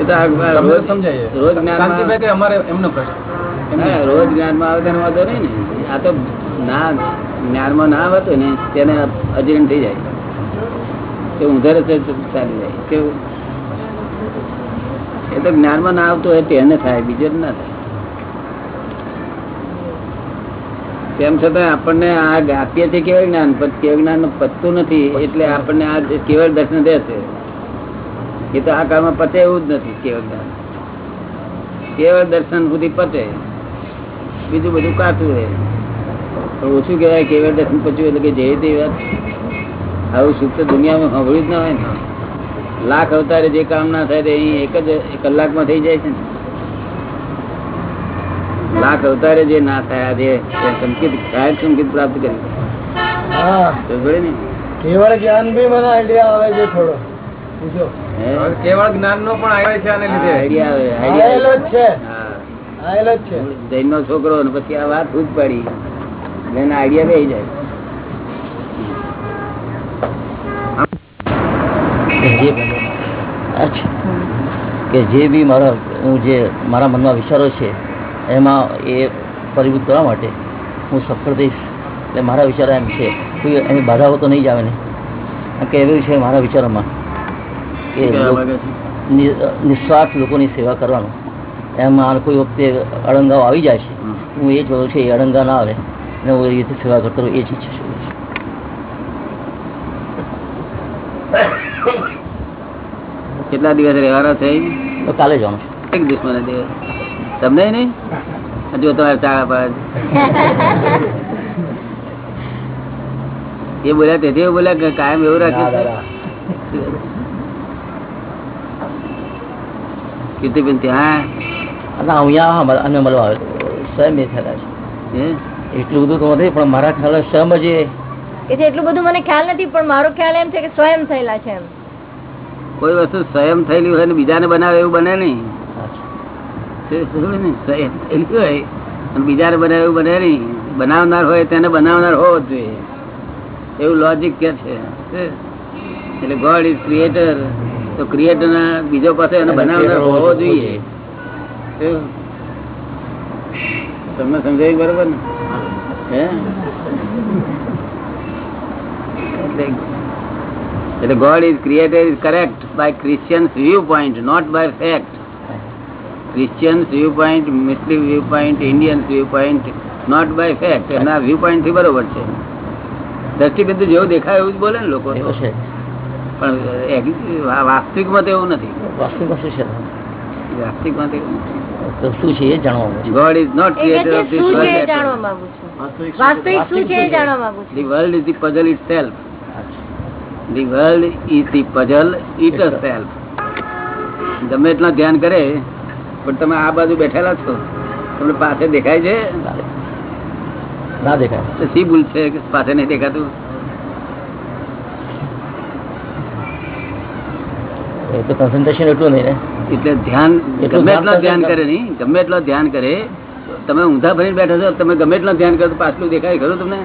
એ તો આ રોજ સમજાય રોજ જ્ઞાનમાં શાંતિભાઈ કે અમારે એમનો પ્રશ્ન. રોજ જ્ઞાનમાં આવે તેનો વાંધો નહીં ને. આ તો ના, જ્ઞાનમાં ના આવતું ને તેને અજીર્ણ થઈ જાય. તે ઊંધા ચાલી જાય. કેવું એ તો જ્ઞાનમાં ના આવતું હોય તેને થાય, બીજે ના થાય. તેમ છતાં આપણને આ આપીએ છીએ કેવળ જ્ઞાન, પણ કેવળ જ્ઞાન પતતું નથી, એટલે આપણને આ કેવળ દર્શન રહેશે એ તો આ કાળમાં પતે એવું જ નથી, કેવળ જ્ઞાન. કેવળ દર્શન સુધી પતે. બીજું બધું કાચું રહે. પણ ઓછું કહેવાય કેવળ દર્શન પચ્યું એટલે કે જે તે વાત આવું સુખ તો દુનિયામાં સાંભળ્યું જ ના હોય ને. લાખ અવતારે જે કામ ના થાય તે અહીં એક જ કલાકમાં થઈ જાય છે ને. લાખ અવતારે જે ના થાય આજે સંકેત સાહેબ સંકેત પ્રાપ્ત કરી. કેવળ જ્ઞાન બી મને આઈડિયા આવે છે થોડો? કેવળ જ્ઞાન નો પણ આવે છે આને લીધે. આઈડિયા આવે આઈડિયા છે. હા. છે જૈન નો છોકરો પછી આ વાત ખુદ પડી. એને આઈડિયા રહી જાય. કે જે બી મારા હું જે મારા મનમાં વિચારો છે એમાં એ પરિવૃત્ત કરવા માટે હું સફળ થઈશ. એટલે મારા વિચારો એમ છે. કોઈ એની બાધાઓ તો નહીં જ આવે ને. કે એવું છે મારા વિચારોમાં કે નિસ્વાર્થ લોકોની સેવા કરવાનું. એમાં આખું વખતે અડંગાઓ આવી જાય છે. હું એ જોઉં છું એ અળંગા ના આવે. અને હું એ રીતે સેવા કરતો એ જ ઈચ્છા છું. કેટલા દિવસ રહેવાના છે? તો કાલે જવાનું છે. એક દિવસ મને દિવસ. તમને નહીં? હજુ તમારે ચાળા પાડે એ બોલ્યા તેથી બોલ્યા કે કાયમ એવું રાખે કીર્તિબેન ત્યાં અહીંયા અમારા- અમે મળવા આવે. સ્વયં એ થયેલા છે. એટલું બધું તો નથી પણ મારા ખ્યાલ સ્વયં જ એટલું બધું મને ખ્યાલ નથી પણ મારો ખ્યાલ એમ છે કે સ્વયં થયેલા છે એમ. કોઈ વસ્તુ સ્વયં થયેલી હોય ને બીજાને બનાવે એવું બને નહીં? સ્વયં થયેલી હોય અને બીજાને બનાવે એવું બને નહીં. બનાવનાર હોય તેને બનાવનાર હોવો જોઈએ. એવું લોજિક કે છે. એટલે ગોડ ઇઝ ક્રિએટર તો ક્રિએટરના બીજો પાસે એને બનાવનાર હોવો જોઈએ? તમને સમજાયું બરોબર ને? હે? એટલે God is created is correct by Christians view point not by fact Christians view point Muslim view point Indians view point not by fact એના વ્યૂ પોઈન્ટથી બરોબર છે. દ્રષ્ટિબિંદુ જેવું દેખાય એવું જ બોલે ને લોકો પણ વાસ્તવિકમાં તો એવું નથી. વાસ્તવિકમાં શું છે? વાસ્તવિકમાં તો એવું તો શું છે એ જાણવા God is not creator of this શું એ જાણવા માંગુ છું. વાસ્તવિક શું છે? એ જાણવા માંગુ છું. The world is the puzzle itself the world is the puzzle itself ગમે એટલા ધ્યાન કરે પણ તમે આ બાજુ બેઠેલા છો તમને પાસે દેખાય છે? ના દેખાય. શી ભૂલ છે કે પાસે નહીં દેખાતું? એ તો કન્સન્ટ્રેશન એટલું નહીં ને એટલે ધ્યાન ગમે એટલો ધ્યાન કરે નહીં ગમે એટલો ધ્યાન કરે તમે ઊંધા ભરીને બેઠા છો તમે ગમે એટલો ધ્યાન કરો તો પાછલું દેખાય ખરું તમને?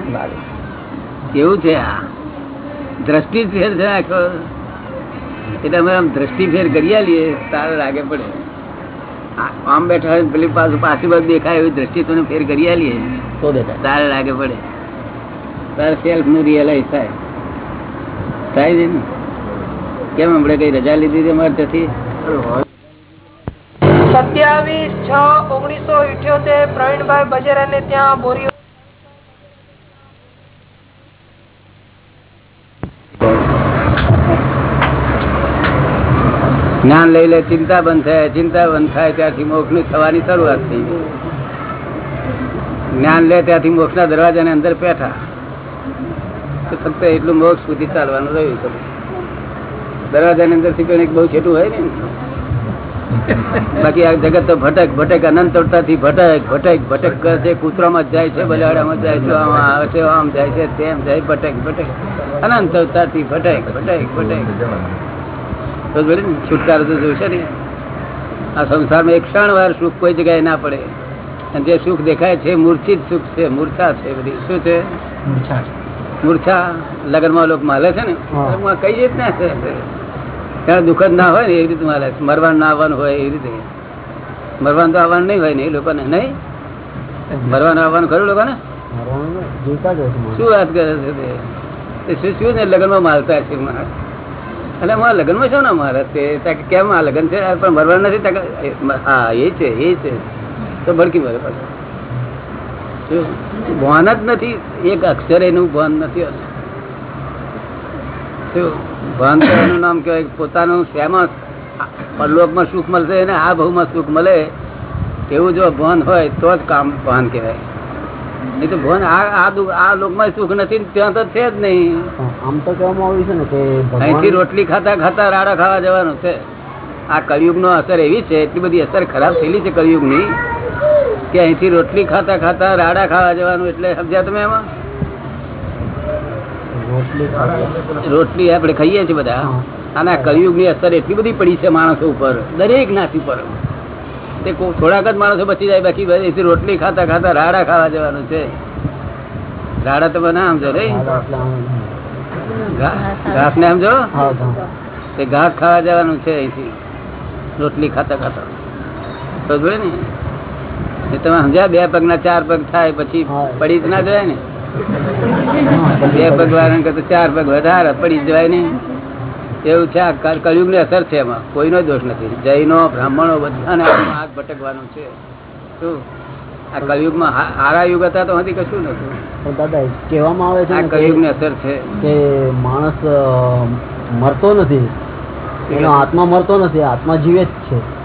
કેવું છે આ? દ્રષ્ટિ ફેર છે આખો? એટલે અમે આમ દ્રષ્ટિ ફેર કરી આલીએ તારે લાગે પડે. આમ બેઠા હોય પેલી પાછું પાછી બાજુ દેખાય એવી દ્રષ્ટિ તમે ફેર કરી આલીએ તો દેખાય. તારે લાગે પડે. તારે સેલ્ફનું રિયલાઇઝ થાય. થાય છે ને? કેમ હમણે કઈ રજા લીધી હતી અમારે ત્યાંથી? સત્યાવીસ છ ઓગણીસો ઇઠ્યોતેર પ્રવીણભાઈ બજેરાને ત્યાં બોરીઓ જ્ઞાન લઈ લે ચિંતા બંધ થાય ચિંતા બંધ થાય ત્યાંથી મોક્ષની થવાની શરૂઆત થઈ જ્ઞાન લે ત્યાંથી મોક્ષ ના દરવાજા ને અંદર બેઠા. તો ફક્ત એટલું મોક્ષ સુધી ચાલવાનું રહ્યું છે દરવાજા ની અંદર કંઈક બહુ છેટું હોય ને. બાકી આ જગત તો ભટક ભટક અનંતરતાથી ભટક ભટક ભટક કરે છે કૂતરામાં જાય છે બલાડામાં જાય છે, આમ આવે છે, આમ જાય છે, તેમ જાય, ભટક ભટક. અનંતરતાથી ભટક ભટક ભટક. તો જોડે ને, છુટકારો તો જોશે ને. આ સંસારમાં એક ક્ષણ વાર સુખ કોઈ જગ્યાએ ના પડે. અને જે સુખ દેખાય છે, મૂર્છિત સુખ છે, મૂર્છા છે બધી. શું છે? મૂર્છા લગ્નમાં લોકો માલે છે ને કઈ રીત ના છે? ત્યાં દુઃખદ ના હોય ને એવી રીતે માલે. છે મરવાનું ના આવવાનું હોય એ રીતે. મરવાનું તો આવવાનું નહીં હોય ને એ લોકોને નહીં? મરવાનું આવવાનું ખરું લોકોને? શું વાત કરે છે શું શું ને લગ્નમાં માલતા છે અને મારા લગ્નમાં શું ના મારે? તે કેમ આ લગ્ન છે? પણ મરવાનું નથી એ, હા એ છે એ છે. તો ભડકી મરે પાછું? ભાન જ નથી. એક અક્ષર એનું ભાન નથી ભાન એનું નામ કહેવાય પોતાનું શેમાં પરલોકમાં સુખ મળશે અને આ ભાવમાં સુખ મળે. એવું જો ભાન હોય તો જ કામ ભાન કહેવાય. નહીં તો ભાન આ આ આ લોકમાં સુખ નથી ત્યાં તો છે જ નહીં. આમ તો કહેવામાં આવ્યું છે ને કે અહીંથી રોટલી ખાતા ખાતા રાડા ખાવા જવાનું છે. આ કળિયુગનો અસર એવી છે એટલી બધી અસર ખરાબ થયેલી છે કળિયુગની. કે અહીંથી રોટલી ખાતા ખાતા રાડા ખાવા જવાનું એટલે સમજ્યા તમે એમાં? રોટલી આપણે ખાઈએ છીએ બધા. અને આ કળિયુગની અસર એટલી બધી પડી છે માણસો ઉપર દરેક નાસી પર. તે થોડાક જ માણસો બચી જાય બાકી અહીંથી રોટલી ખાતા ખાતા રાડા ખાવા જવાનું છે. રાડા તમે ના સમજો રે ઘાસ ને સમજો. તે ઘાસ ખાવા જવાનું છે અહીંથી રોટલી ખાતા ખાતા. બરોબર ને? તમે સમજ્યા? બે પગ ના ચાર પગ થાય પછી પડી જ ના જવાય ને? બે પગ વાળા કરતા ચાર પગ વધારે પડી જવાય ને એવું છે આ ની અસર છે એમાં. કોઈનો દોષ નથી. જૈનો બ્રાહ્મણો બધાને હાથ ભટકવાનું છે. શું? આ કળિયુગમાં હા- હારા યુગ હતા તો હજી કશું નતું દાદા કહેવામાં આવે છે આ ને ની અસર છે. કે માણસ મરતો નથી. એનો આત્મા મરતો નથી આત્મા જીવે જ છે.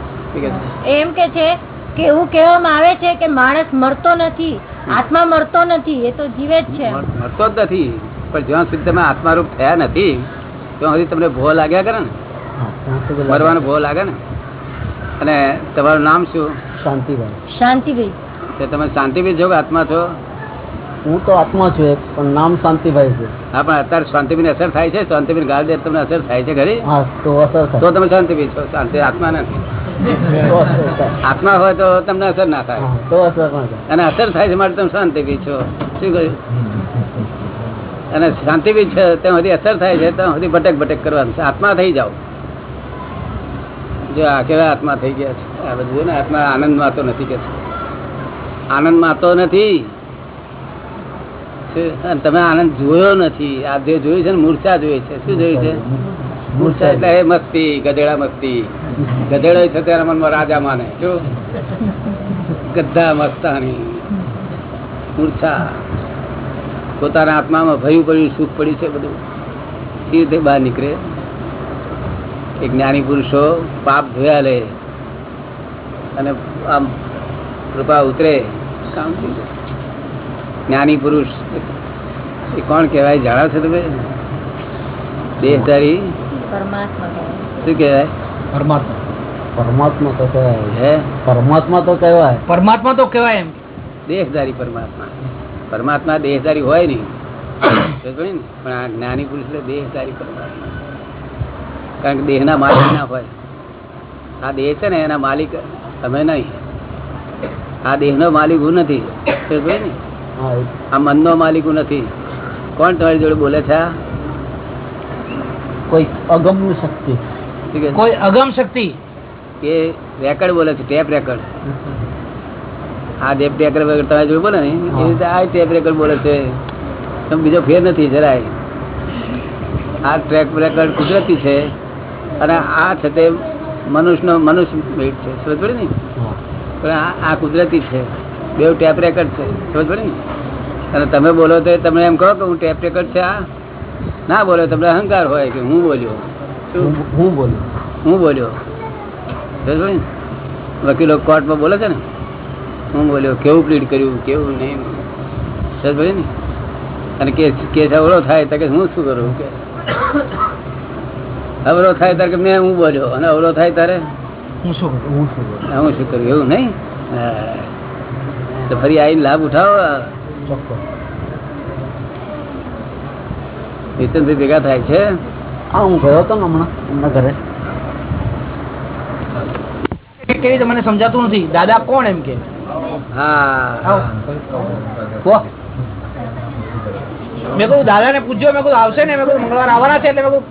એમ કે છે કે એવું કહેવામાં આવે છે કે માણસ મરતો નથી આત્મા મરતો નથી એ તો જીવે જ છે. મરતો જ નથી પણ જ્યાં સુધી તમે આત્મારૂપ થયા નથી ત્યાં સુધી તમને ભો લાગ્યા કરે ને? મરવાનો ભો લાગે ને? અને તમારું નામ શું? શાંતિભાઈ. શાંતિભાઈ. તો તમે શાંતિભાઈ છો કે આત્મા છો? હું તો આત્મા છું એક પણ નામ શાંતિભાઈ છે. હા પણ અત્યારે શાંતિબી અસર થાય છે? શાંતિબી ગાળ દે તમને અસર થાય છે ઘરે હા તો અસર તો તમે શાંતિભાઈ છો શાંતિ આત્મા નથી. આત્મા હોય તો તમને અસર ના થાય. તો અસર અને અસર થાય છે માટે તમે શાંતિબી છો. શું કહ્યું? અને શાંતિબી છે ત્યાં સુધી અસર થાય છે ત્યાં સુધી ભટક ભટક કરવાનું છે. આત્મા થઈ જાઓ. જો આ કેવા આત્મા થઈ ગયા છે. આ બધું ને આત્મા આનંદમાં તો નથી કે આનંદમાં તો નથી. તમે આનંદ જોયો નથી. આ જે જોયું છે ને મૂર્છા જોઈ છે. શું જોયું છે? એટલે એ મસ્તી, ગધેડા મસ્તી. ગધેડો છે તેના મનમાં રાજા માને. જો ગધા મસ્તાની. મૂર્છા. પોતાના આત્મામાં ભયું પડ્યું, સુખ પડ્યું છે બધું. એ રીતે બહાર નીકળે? એક જ્ઞાની પુરુષો પાપ ધોયા લે અને આમ કૃપા ઉતરે. કામ થઈ જ્ઞાની પુરુષ, એ કોણ કહેવાય? જાણો છો તમે? દેહધારી શું કહેવાય? પરમાત્મા. તો કહેવાય. હે? પરમાત્મા તો કહેવાય. પરમાત્મા તો કહેવાય એમ. દેહધારી પરમાત્મા. પરમાત્મા દેહધારી હોય નહીં. પણ આ જ્ઞાની પુરુષ એટલે દેહધારી પરમાત્મા. કારણ કે દેહના માલિક ના હોય. આ દેહ છે ને એના માલિક તમે નહીં. આ દેહનો માલિક હું નથી. આ મનનો માલિક હું નથી. કોણ તમારી જોડે બોલે છે? કોઈ અગમ્ય શક્તિ? કોઈ અગમ શક્તિ. કે રેકર્ડ બોલે છે ટેપ રેકર્ડ આ ટેપ રેકર્ડ વગર તમે જોયું બોલે ને એ રીતે આ ટેપ રેકર્ડ બોલે છે. તમે બીજો ફેર નથી જરાય. આ ટ્રેક રેકર્ડ કુદરતી છે અને આ છે તે મનુષ્યનો મનુષ્ય મેટ છે. સમજ પડે ને? પણ આ આ કુદરતી છે. બે ટેપ રેકર્ડ છે. સમજ પડે ને? અને તમે બોલો તો તમે એમ કહો કે હું ટેપ રેકર્ડ છે આ? ના બોલ્યો તમને અહંકાર હોય કે હું બોલ્યો? હું- બોલ્યો હું બોલ્યો? વકીલો કોર્ટમાં બોલે છે ને? હું બોલ્યો કેવું પ્લીડ કર્યું કેવું નહીં? સમજ ને? અને કેસ કેસ અવળો થાય તો કે હું શું કરું? કે અવરો થાય ત્યારે કે મેં હું બોલ્યો? અને અવરો થાય ત્યારે? હું શું કરું? હું શું કરું હું શું કર્યું એવું નહીં? તો ફરી આવીને લાભ ઉઠાવો. ચોક્કસ. નીતિનભાઈ ભેગા થાય છે. હા હું ગયો હતો ને હમણાં એમના ઘરે. કેવી રીતે મને સમજાતું નથી? દાદા કોણ એમ કે? હા. મેં કહું દાદાને પૂછ્યો મેં કહું આવશે ને? મેં કહું મંગળવાર આવવાના છે. એટલે મેં કહું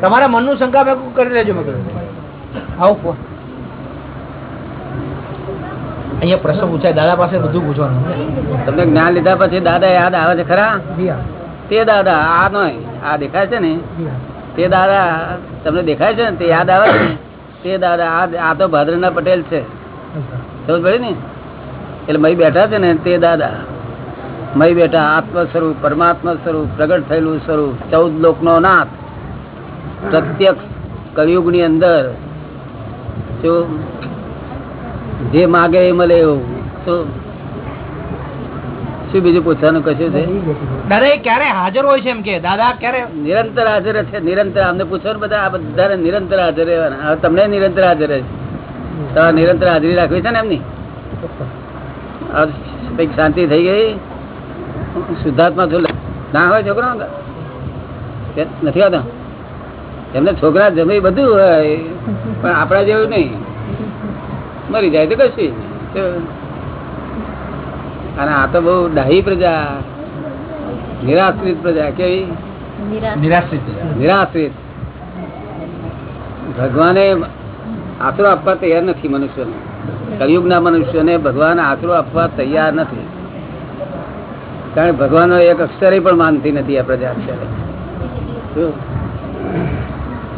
તમારા મનનું શંકા મેં કહું કરી લેજો. મેં કહ્યું આવો અહીંયા પ્રશ્ન પૂછાય દાદા પાસે બધું પૂછવાનું. તમને જ્ઞાન લીધા પછી દાદા યાદ આવે છે ખરા? તે દાદા, આ નહીં આ દેખાય છે ને? તે દાદા, તમને દેખાય છે ને? તે યાદ આવે ને? તે દાદા, આ તો ભાદરના પટેલ છે. સમજ પડી ને? એટલે મય બેઠા છે ને તે દાદા. મય બેઠા આત્મ સ્વરૂપ પરમાત્મા સ્વરૂપ પ્રગટ થયેલું સ્વરૂપ, ચૌદ લોકનો નાથ. પ્રત્યક્ષ કળિયુગની અંદર, શું? જે માગે એ મળે એવું. શું? શું બીજું પૂછવાનું કશું છે? દાદા ક્યારે હાજર હોય છે એમ કે? દાદા ક્યારે? નિરંતર હાજર છે નિરંતર. અમને પૂછો ને બધા આ બધા નિરંતર હાજર રહેવાના. હવે તમને નિરંતર હાજર છે તમારે નિરંતર હાજરી રાખવી છે ને એમની? કંઈક શાંતિ થઈ ગઈ? શુદ્ધાત્મા છું ના હોય છોકરા નથી આવતા એમને છોકરા જમી બધું હોય પણ આપણા જેવું નહીં. મરી જાય તો કશું. અને આ તો બહુ ડાહી પ્રજા નિરાશ્રિત પ્રજા કેવી? નિરાશ્રિત ભગવાને આશરો આપવા તૈયાર નથી મનુષ્યને. કલયુગના મનુષ્યને ભગવાન આશરો આપવા તૈયાર નથી. કારણ ભગવાનનો એક અક્ષરે પણ માનતી નથી આ પ્રજા અત્યારે.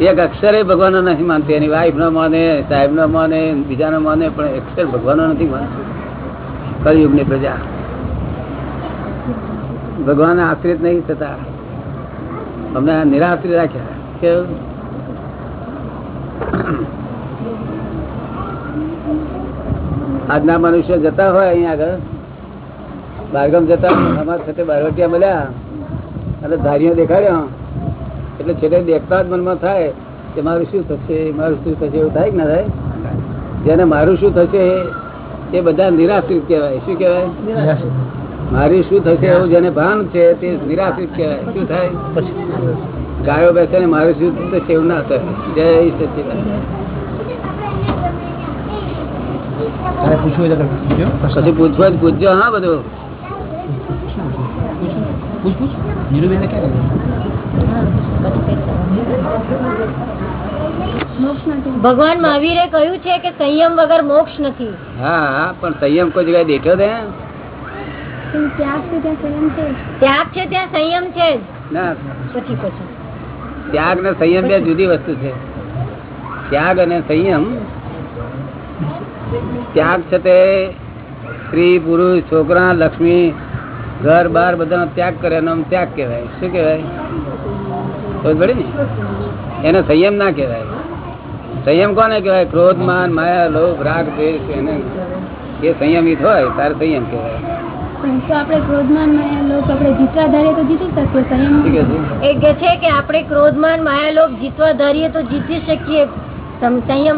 એક અક્ષરે ભગવાનનો નથી માનતી. એની વાઈફ ન માને સાહેબ ન માને બીજા ન માને પણ અક્ષર ભગવાનનો નથી માનતી. કલયુગની પ્રજા. ભગવાન આશ્રિત નહીં થતા. અમને નિરાશ્રિત રાખ્યા. કે આજના મનુષ્ય જતા હોય અહીંયા આગળ. બારગામ જતા અમારા સાથે બારવટિયા મળ્યા. અને ધારીઓ દેખાડ્યો. એટલે છેલ્લે દેખતા જ મનમાં થાય કે મારું શું થશે, મારું શું થશે, એવું થાય કે ના થાય? જેને મારું શું થશે એ બધા નિરાશ્રિત કહેવાય. શું કહેવાય? મારી શું થશે એવું જેને ભાન છે તે નિરાશ્રિત કહેવાય. શું થાય? ગાયો બેસે ને મારું શું થશે એવું ના થાય. જય સચિદાન પછી પૂછવા તો પૂછજો. હા બધું. પૂછ પૂછ નીરુબેન ક્યાં ભગવાન મહાવીરે કહ્યું છે કે સંયમ વગર મોક્ષ નથી. હા પણ સંયમ કોઈ જગ્યાએ દેખ્યો છે ત્યાગ છે ત્યાં સંયમ છે ના. પછી પછી. ત્યાગ ને સંયમ બે જુદી વસ્તુ છે. ત્યાગ અને સંયમ. ત્યાગ છે તે સ્ત્રી પુરુષ છોકરા લક્ષ્મી ઘર બાર બધાનો ત્યાગ કરે એનો આમ ત્યાગ કહેવાય. શું કહેવાય? ખબર પડી ને? એને સંયમ ના કહેવાય. સંયમ કોને કહેવાય? ક્રોધ માન માયા લોભ રાગ દ્વેષ એને એ સંયમિત હોય તારે સંયમ કહેવાય. તો આપણે ક્રોધમાન માયા લોક આપણે જીતવા ધારીએ તો જીતી શકીએ સંયમ. શું કહે છે એ કે છે કે આપણે ક્રોધમાન માયાલોભ જીતવા ધારીએ તો જીતી શકીએ. સંયમ